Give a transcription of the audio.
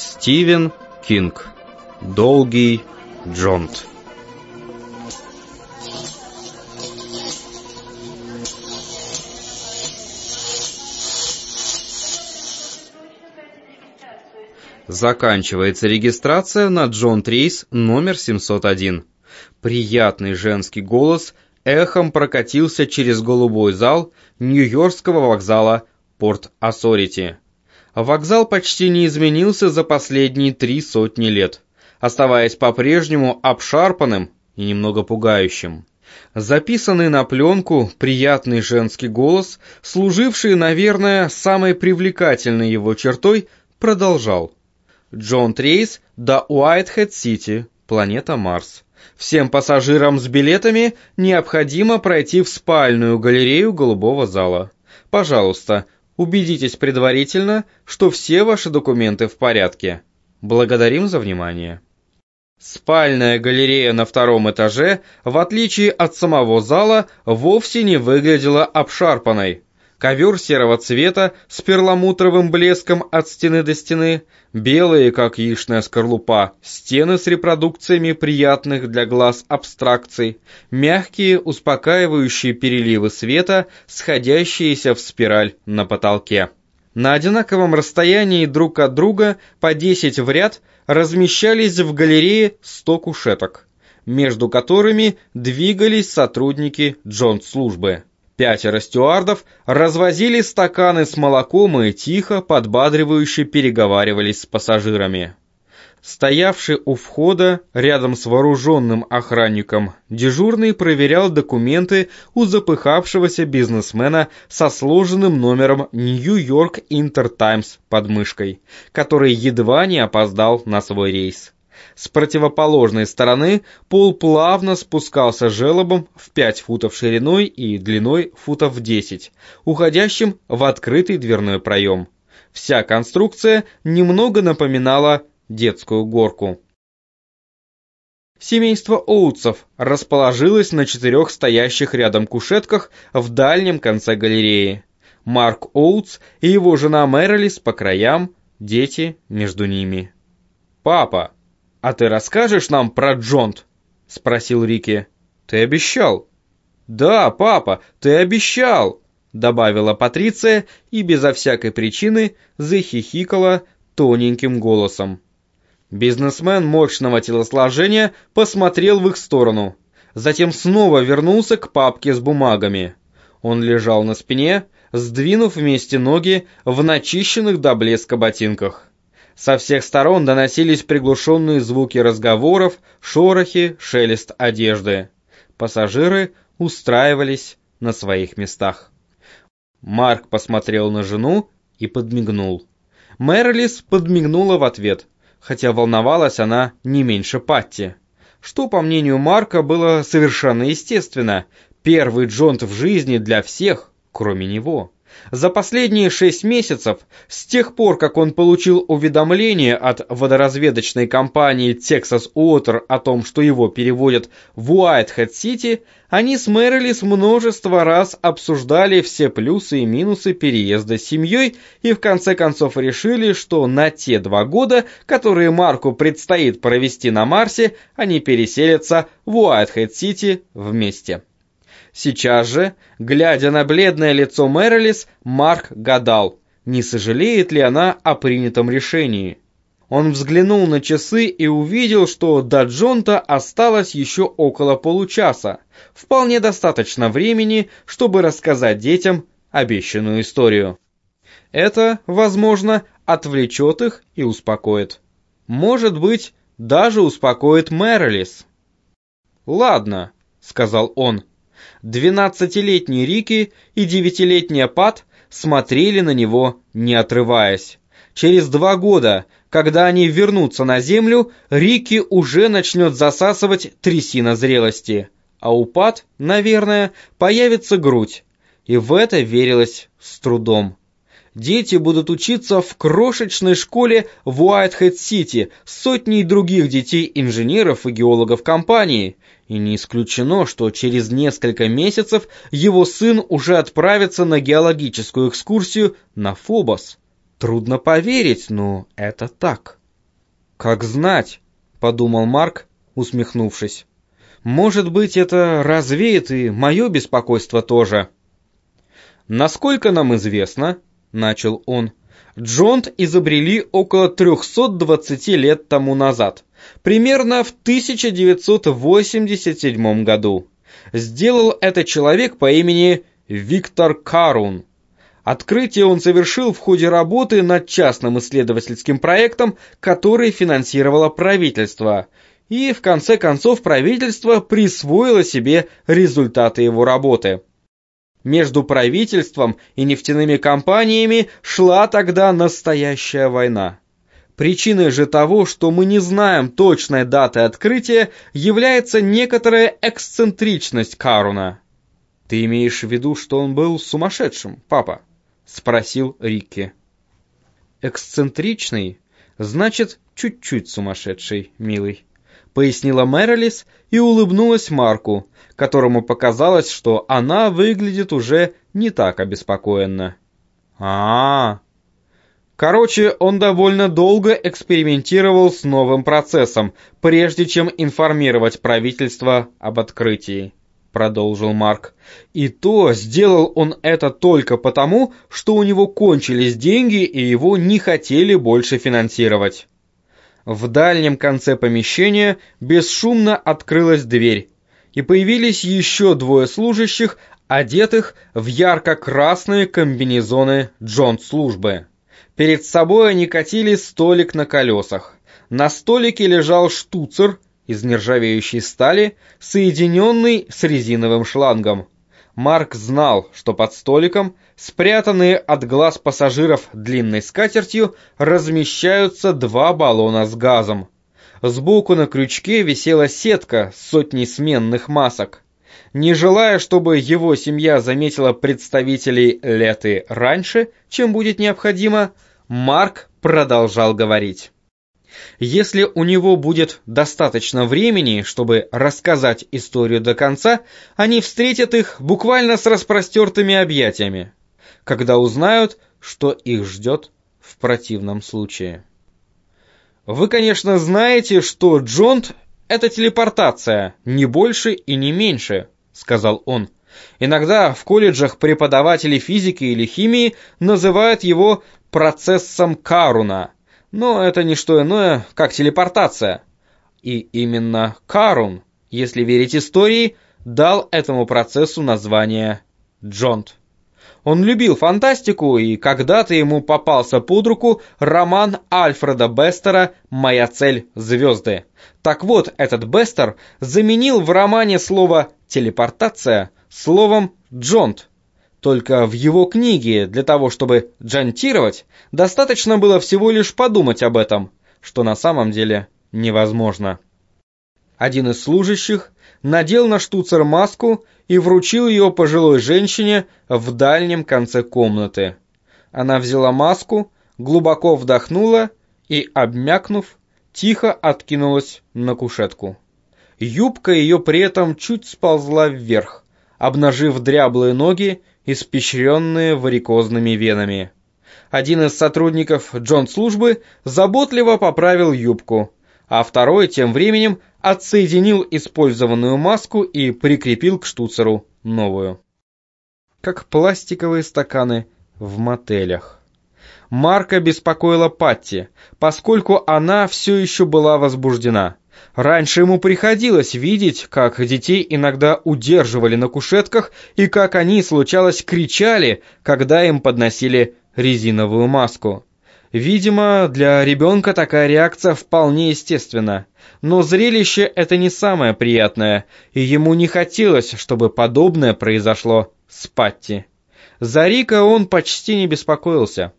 Стивен Кинг. Долгий Джонт. Заканчивается регистрация на Джон Трейс номер 701. Приятный женский голос эхом прокатился через голубой зал Нью-Йоркского вокзала Порт-Осорити. Вокзал почти не изменился за последние три сотни лет, оставаясь по-прежнему обшарпанным и немного пугающим. Записанный на пленку приятный женский голос, служивший, наверное, самой привлекательной его чертой, продолжал. Джонт-рейс до Уайтхед-Сити, планета Марс. Всем пассажирам с билетами необходимо пройти в спальную галерею голубого зала. Пожалуйста, убедитесь предварительно, что все ваши документы в порядке. Благодарим за внимание. Спальная галерея на втором этаже, в отличие от самого зала, вовсе не выглядела обшарпанной ковер серого цвета с перламутровым блеском от стены до стены, белые, как яичная скорлупа, стены с репродукциями приятных для глаз абстракций, мягкие, успокаивающие переливы света, сходящиеся в спираль на потолке. На одинаковом расстоянии друг от друга по 10 в ряд размещались в галерее 100 кушеток, между которыми двигались сотрудники джонт-службы. Пятеро стюардов развозили стаканы с молоком и тихо, подбадривающе переговаривались с пассажирами. Стоявший у входа, рядом с вооруженным охранником, дежурный проверял документы у запыхавшегося бизнесмена со сложенным номером «Нью-Йорк Интер Таймс» под мышкой, который едва не опоздал на свой рейс. С противоположной стороны пол плавно спускался желобом в 5 футов шириной и длиной футов 10, уходящим в открытый дверной проем. Вся конструкция немного напоминала детскую горку. Семейство Оутсов расположилось на четырех стоящих рядом кушетках в дальнем конце галереи. Марк Оутс и его жена Мэрилис по краям, дети между ними. «Папа!» «А ты расскажешь нам про Джонт?» — спросил Рики. «Ты обещал». «Да, папа, ты обещал!» — добавила Патриция и безо всякой причины захихикала тоненьким голосом. Бизнесмен мощного телосложения посмотрел в их сторону, затем снова вернулся к папке с бумагами. Он лежал на спине, сдвинув вместе ноги в начищенных до блеска ботинках. Со всех сторон доносились приглушенные звуки разговоров, шорохи, шелест одежды. Пассажиры устраивались на своих местах. Марк посмотрел на жену и подмигнул. Мэрилис подмигнула в ответ, хотя волновалась она не меньше Патти. Что, по мнению Марка, было совершенно естественно. Первый джонт в жизни для всех, кроме него. За последние шесть месяцев, с тех пор, как он получил уведомление от водоразведочной компании Texas Water о том, что его переводят в Уайтхед-Сити, они с Мэрилис множество раз обсуждали все плюсы и минусы переезда с семьей и в конце концов решили, что на те два года, которые Марку предстоит провести на Марсе, они переселятся в Уайтхед-Сити вместе. Сейчас же, глядя на бледное лицо Мэрилис, Марк гадал, не сожалеет ли она о принятом решении. Он взглянул на часы и увидел, что до Джонта осталось еще около получаса. Вполне достаточно времени, чтобы рассказать детям обещанную историю. Это, возможно, отвлечет их и успокоит. Может быть, даже успокоит Мэрилис. «Ладно», — сказал он, Двенадцатилетний Рики и девятилетняя Пат смотрели на него, не отрываясь. Через два года, когда они вернутся на землю, Рики уже начнет засасывать трясина зрелости, а у Пат, наверное, появится грудь. И в это верилось с трудом. Дети будут учиться в крошечной школе в Уайтхед-Сити с сотней других детей-инженеров и геологов компании, и не исключено, что через несколько месяцев его сын уже отправится на геологическую экскурсию на Фобос. Трудно поверить, но это так. «Как знать», — подумал Марк, усмехнувшись. «Может быть, это развеет и мое беспокойство тоже». «Насколько нам известно», — начал он, — «Джонт изобрели около 320 лет тому назад, примерно в 1987 году. Сделал это человек по имени Виктор Карун. Открытие он совершил в ходе работы над частным исследовательским проектом, который финансировало правительство, и в конце концов правительство присвоило себе результаты его работы. Между правительством и нефтяными компаниями шла тогда настоящая война. Причиной же того, что мы не знаем точной даты открытия, является некоторая эксцентричность Каруна. «Ты имеешь в виду, что он был сумасшедшим, папа?» — спросил Рикки. «Эксцентричный значит чуть-чуть сумасшедший, милый», — пояснила Мэрилис и улыбнулась Марку, которому показалось, что она выглядит уже не так обеспокоенно. а, -а, -а. Короче, он довольно долго экспериментировал с новым процессом, прежде чем информировать правительство об открытии, продолжил Марк. И то сделал он это только потому, что у него кончились деньги и его не хотели больше финансировать. В дальнем конце помещения бесшумно открылась дверь, и появились еще двое служащих, одетых в ярко-красные комбинезоны джонт-службы. Перед собой они катили столик на колесах. На столике лежал штуцер из нержавеющей стали, соединенный с резиновым шлангом. Марк знал, что под столиком, спрятанные от глаз пассажиров длинной скатертью, размещаются два баллона с газом. Сбоку на крючке висела сетка с сотней сменных масок. Не желая, чтобы его семья заметила представителей Леты раньше, чем будет необходимо, Марк продолжал говорить. Если у него будет достаточно времени, чтобы рассказать историю до конца, они встретят их буквально с распростертыми объятиями, когда узнают, что их ждет в противном случае. Вы, конечно, знаете, что джонт — это телепортация, не больше и не меньше, сказал он. Иногда в колледжах преподаватели физики или химии называют его процессом Каруна, но это не что иное, как телепортация. И именно Карун, если верить истории, дал этому процессу название Джонт. Он любил фантастику, и когда-то ему попался под руку роман Альфреда Бестера «Моя цель – звезды». Так вот, этот Бестер заменил в романе слово «телепортация» словом «джонт». Только в его книге для того, чтобы джантировать, достаточно было всего лишь подумать об этом, что на самом деле невозможно. Один из служащих надел на штуцер маску и вручил ее пожилой женщине в дальнем конце комнаты. Она взяла маску, глубоко вдохнула и, обмякнув, тихо откинулась на кушетку. Юбка ее при этом чуть сползла вверх, обнажив дряблые ноги, испещренные варикозными венами. Один из сотрудников Джон-службы заботливо поправил юбку, а второй тем временем отсоединил использованную маску и прикрепил к штуцеру новую. Как пластиковые стаканы в мотелях. Марка беспокоила Патти, поскольку она все еще была возбуждена. Раньше ему приходилось видеть, как детей иногда удерживали на кушетках и как они, случалось, кричали, когда им подносили резиновую маску. Видимо, для ребенка такая реакция вполне естественна. Но зрелище это не самое приятное, и ему не хотелось, чтобы подобное произошло с Патти. За Рика он почти не беспокоился.